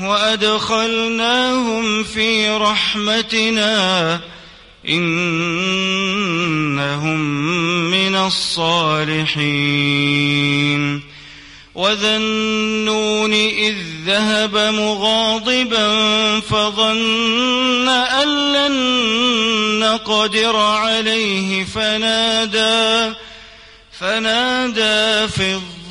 وأدخلناهم في رحمتنا إنهم من الصالحين. وذا النون إذ ذهب مغاضبا فظن أن لن نقدر عليه فنادى فنادى في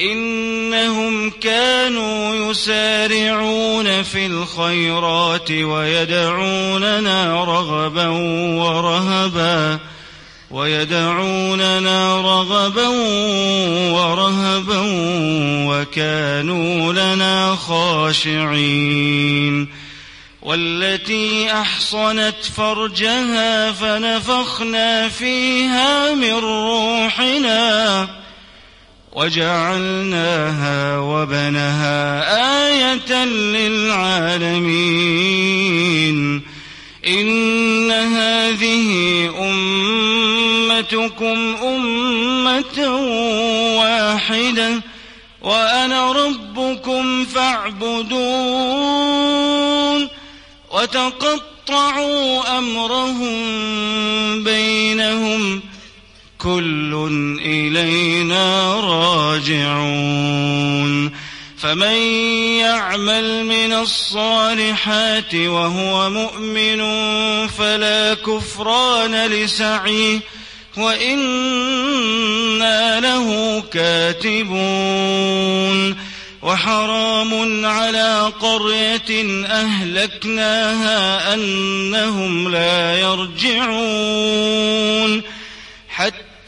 إنهم كانوا يسارعون في الخيرات ويدعوننا رغبا ورهبا ويدعوننا رغبا ورهبا وكانوا لنا خاشعين. والتي أحصنت فرجها فنفخنا فيها من روحنا. وجعلناها وبنها آية للعالمين. إن هذه أمتكم أمة واحدة وأنا ربكم فاعبدون. وتقطعوا أمرهم بينهم كل إلينا راجعون. فمن يعمل من الصالحات وهو مؤمن فلا كفران لسعيه. وإنا له كاتبون. وحرام على قرية أهلكناها أنهم لا يرجعون.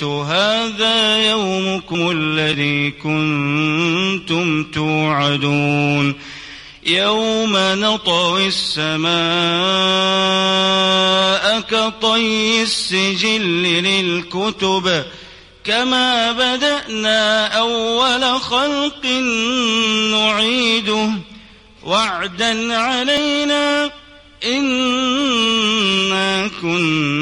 هذا يومكم الذي كنتم توعدون. يوم نطوي السماء كطي السجل للكتب كما بدأنا أول خلق نعيده. وعدا علينا إنا كنا